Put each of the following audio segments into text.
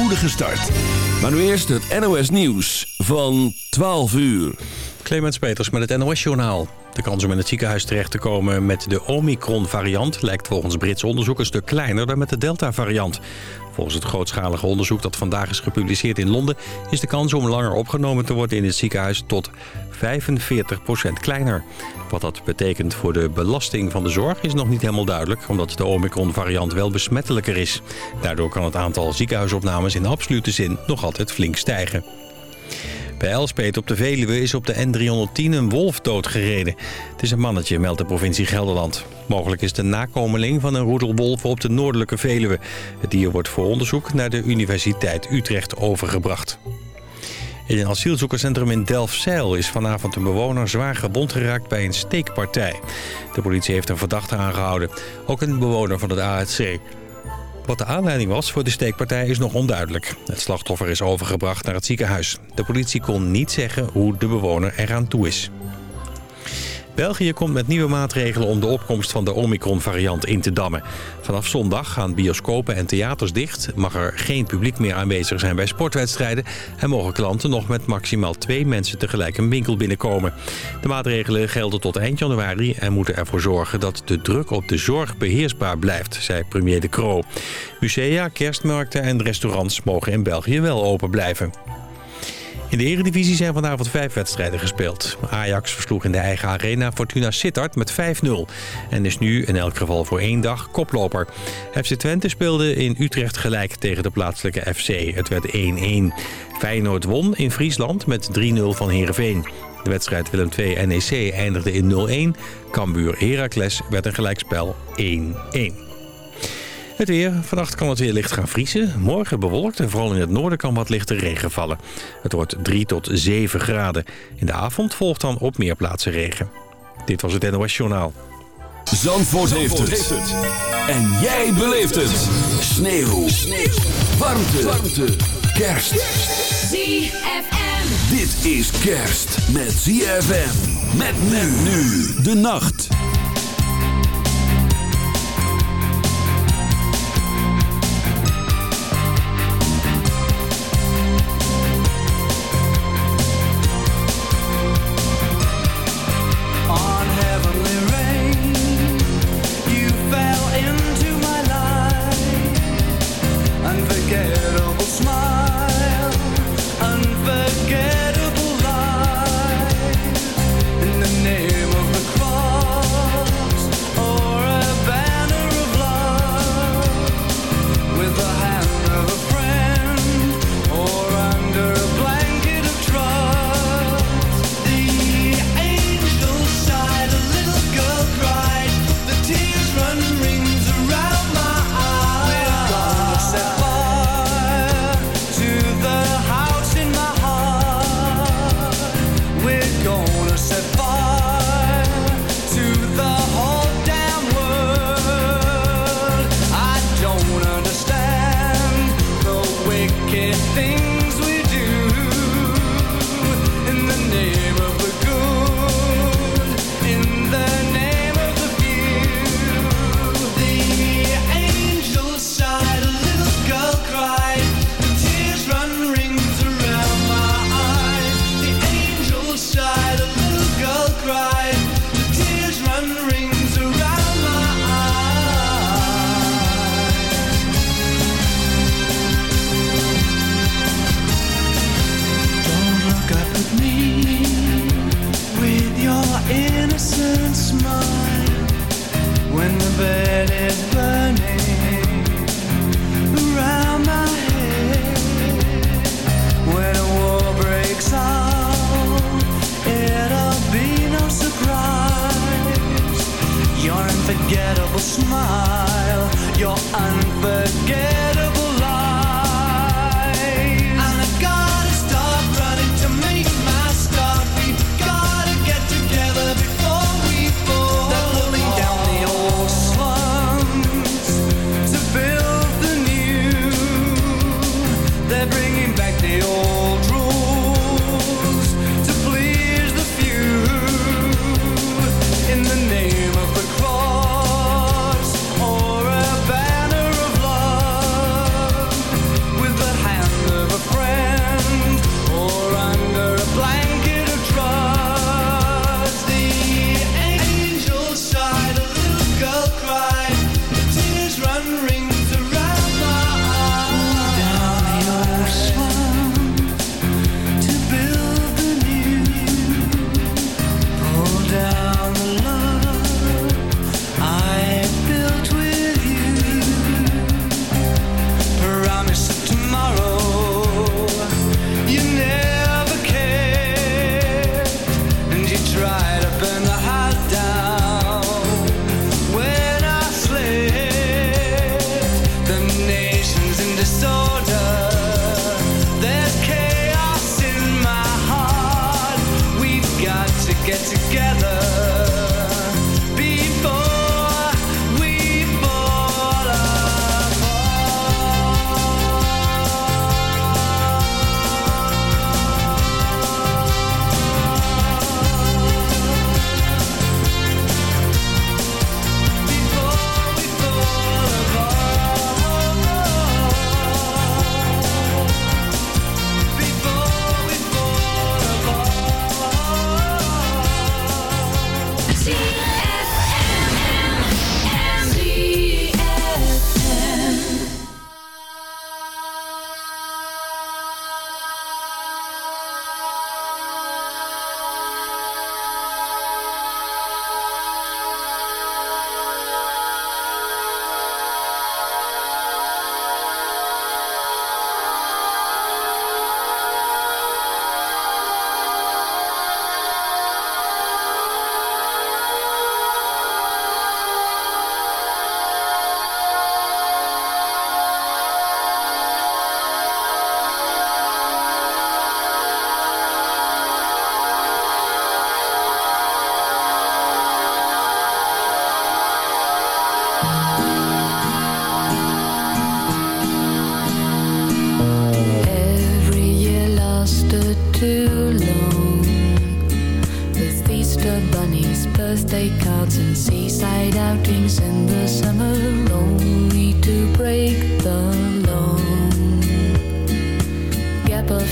spoedige start. Maar nu eerst het NOS Nieuws van 12 uur. Clemens Peters met het NOS-journaal. De kans om in het ziekenhuis terecht te komen met de Omicron-variant... lijkt volgens Brits onderzoek een stuk kleiner dan met de Delta-variant. Volgens het grootschalige onderzoek dat vandaag is gepubliceerd in Londen... is de kans om langer opgenomen te worden in het ziekenhuis tot 45% kleiner. Wat dat betekent voor de belasting van de zorg is nog niet helemaal duidelijk... omdat de Omicron-variant wel besmettelijker is. Daardoor kan het aantal ziekenhuisopnames in absolute zin nog altijd flink stijgen. Bij Elspet op de Veluwe is op de N310 een wolf doodgereden. Het is een mannetje, meldt de provincie Gelderland. Mogelijk is de nakomeling van een roedelwolf op de noordelijke Veluwe. Het dier wordt voor onderzoek naar de Universiteit Utrecht overgebracht. In een asielzoekerscentrum in Delfzijl is vanavond een bewoner zwaar gebond geraakt bij een steekpartij. De politie heeft een verdachte aangehouden. Ook een bewoner van het AHC. Wat de aanleiding was voor de steekpartij is nog onduidelijk. Het slachtoffer is overgebracht naar het ziekenhuis. De politie kon niet zeggen hoe de bewoner eraan toe is. België komt met nieuwe maatregelen om de opkomst van de Omicron-variant in te dammen. Vanaf zondag gaan bioscopen en theaters dicht, mag er geen publiek meer aanwezig zijn bij sportwedstrijden... en mogen klanten nog met maximaal twee mensen tegelijk een winkel binnenkomen. De maatregelen gelden tot eind januari en moeten ervoor zorgen dat de druk op de zorg beheersbaar blijft, zei premier De Croo. Musea, kerstmarkten en restaurants mogen in België wel open blijven. In de eredivisie zijn vanavond vijf wedstrijden gespeeld. Ajax versloeg in de eigen arena Fortuna Sittard met 5-0. En is nu in elk geval voor één dag koploper. FC Twente speelde in Utrecht gelijk tegen de plaatselijke FC. Het werd 1-1. Feyenoord won in Friesland met 3-0 van Heerenveen. De wedstrijd Willem II-NEC eindigde in 0-1. Cambuur Heracles werd een gelijkspel 1-1. Het weer. Vannacht kan het weer licht gaan vriezen. Morgen bewolkt en vooral in het noorden kan wat lichte regen vallen. Het wordt 3 tot 7 graden. In de avond volgt dan op meer plaatsen regen. Dit was het NOS Journaal. Zandvoort, heeft, het. En jij beleeft het. Sneeuw. Sneeuw. Warmte. Warmte. Kerst. ZFM. Dit is kerst met ZFM. Met men nu de nacht.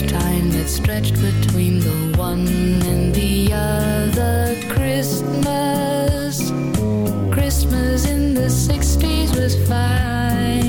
of time that stretched between the one and the other Christmas. Christmas in the 60s was fine.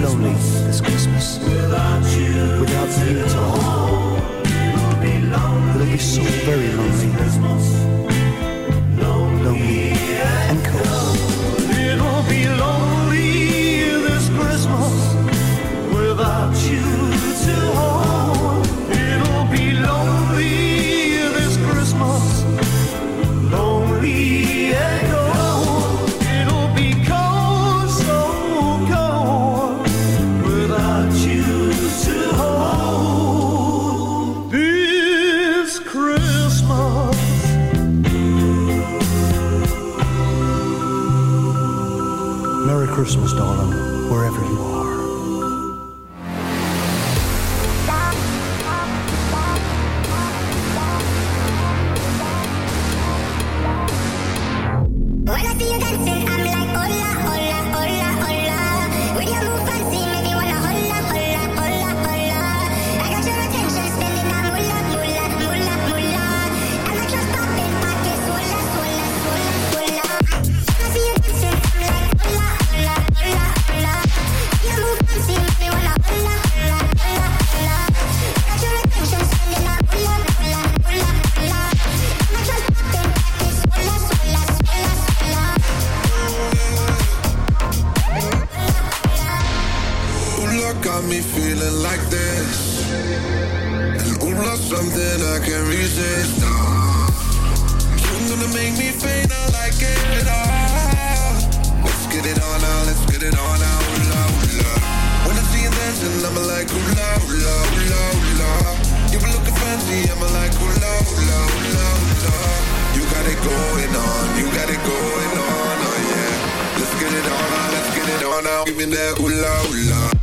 Lonely this Christmas. Me that ooh, la, ooh, la.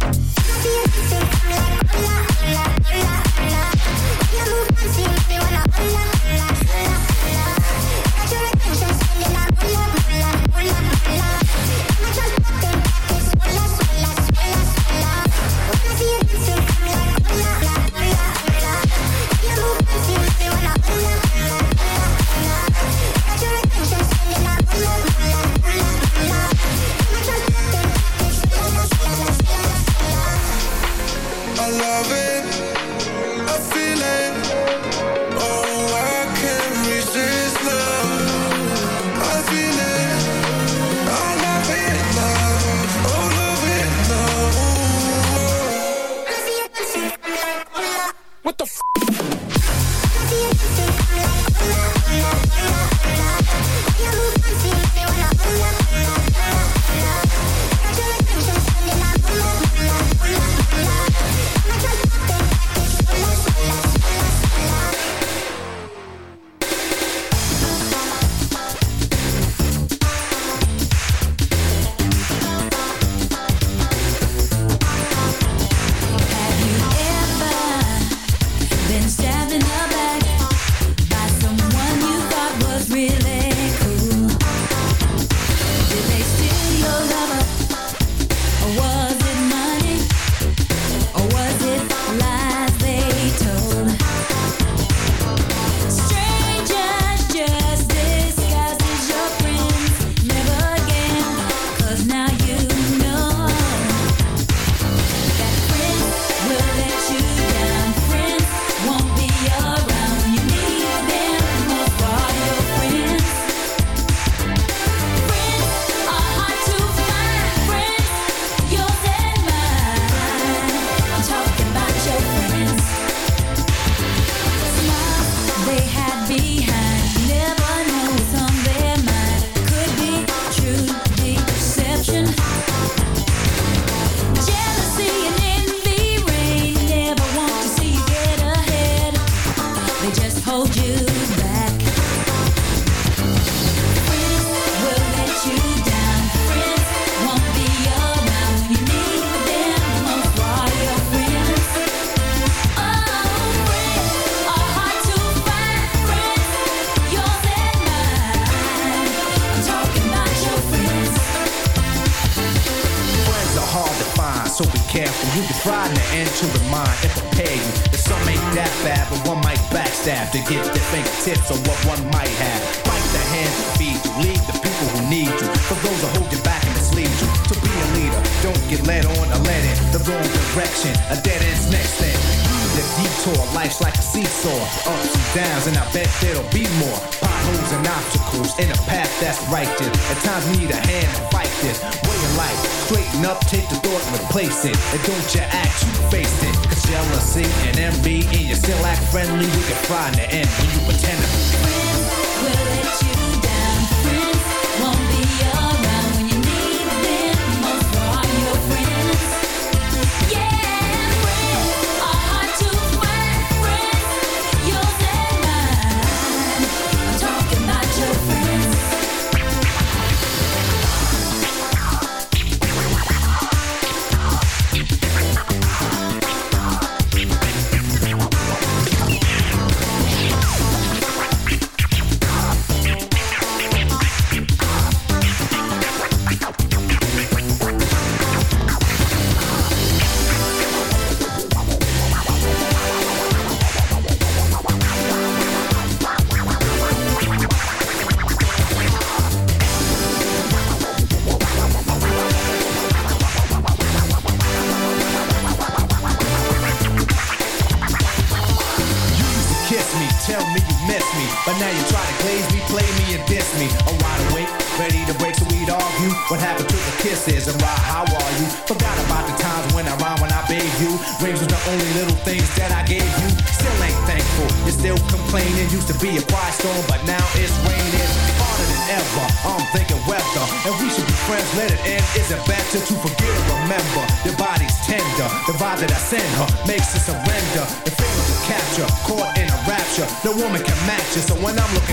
woman can match it. So when I'm looking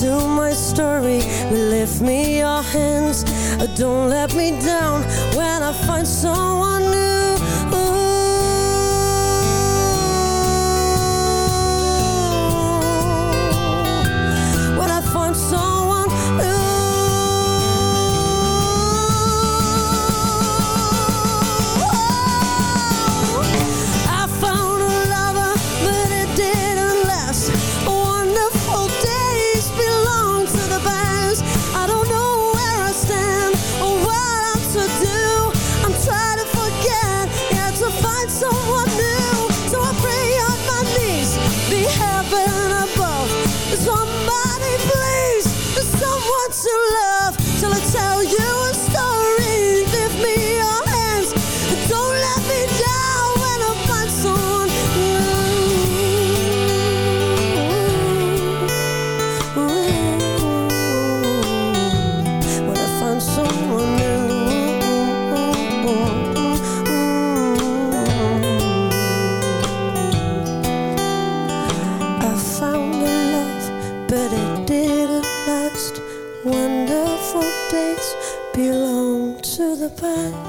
to my story. Lift me your hands. Uh, don't let me down When I find someone new. 半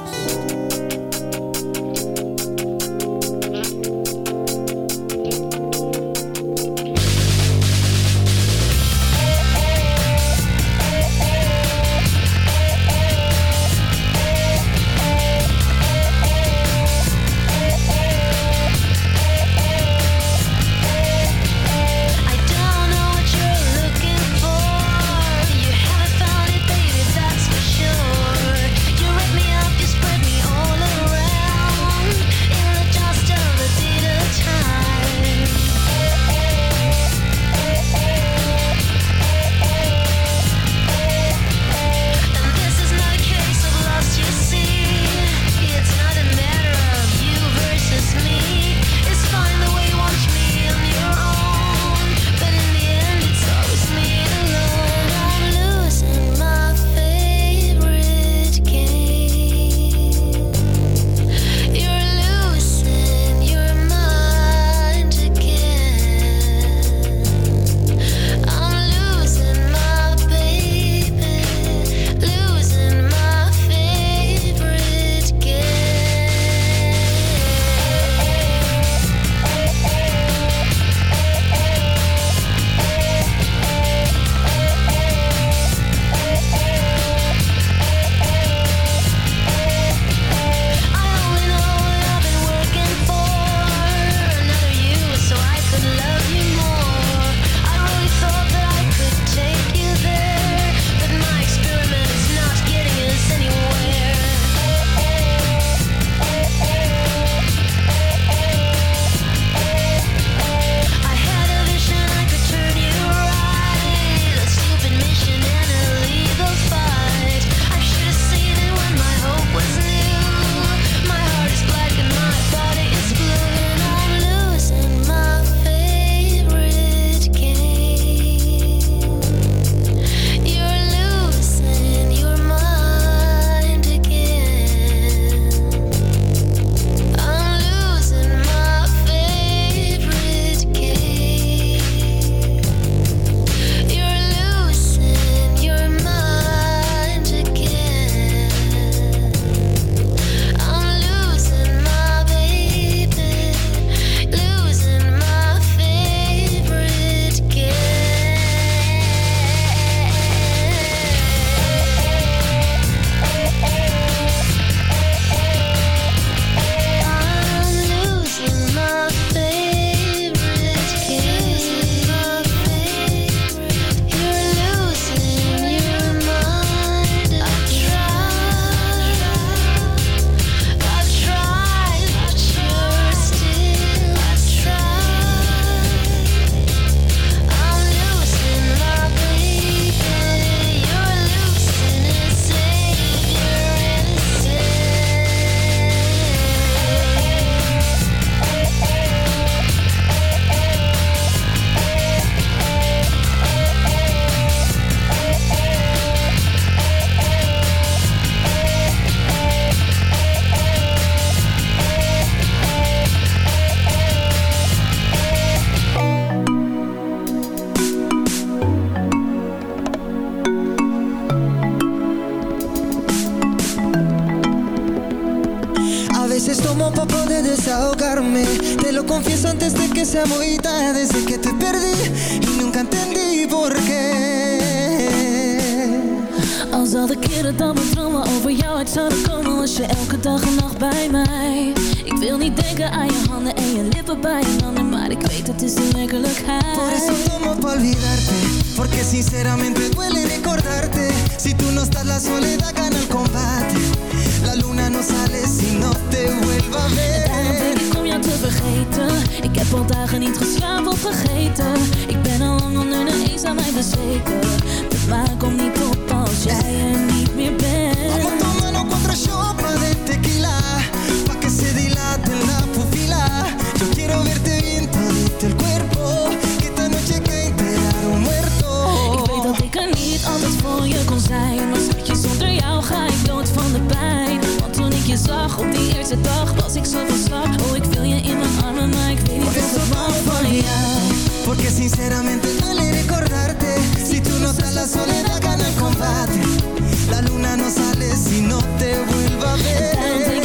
je kon zijn. Maar schatje, zonder jou ga ik dood van de pijn. Want toen ik je zag op die eerste dag Was ik zo van slag. Oh, ik wil je in mijn armen Maar ik weet niet of ik van jou. Porque sinceramente duele recordarte Si tú no estás la soledad gana el combate. La luna no sale si no te vuelva a ver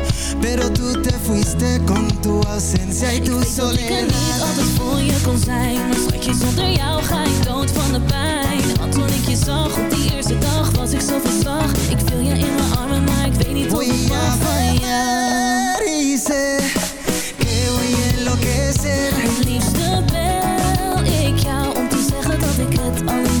Pero tú te fuiste con tu ausencia y Ik tu weet dat ik er niet soledad. altijd voor je kon zijn Maar schatje, zonder jou ga ik dood van de pijn. Want toen ik je zag op die eerste dag Was ik zo van slag Ik viel je in mijn armen, maar ik weet niet of ik mag van jou que voy a enloquecer. Het liefste bel ik jou Om te zeggen dat ik het allermeest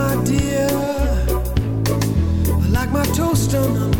my dear, I like my toast on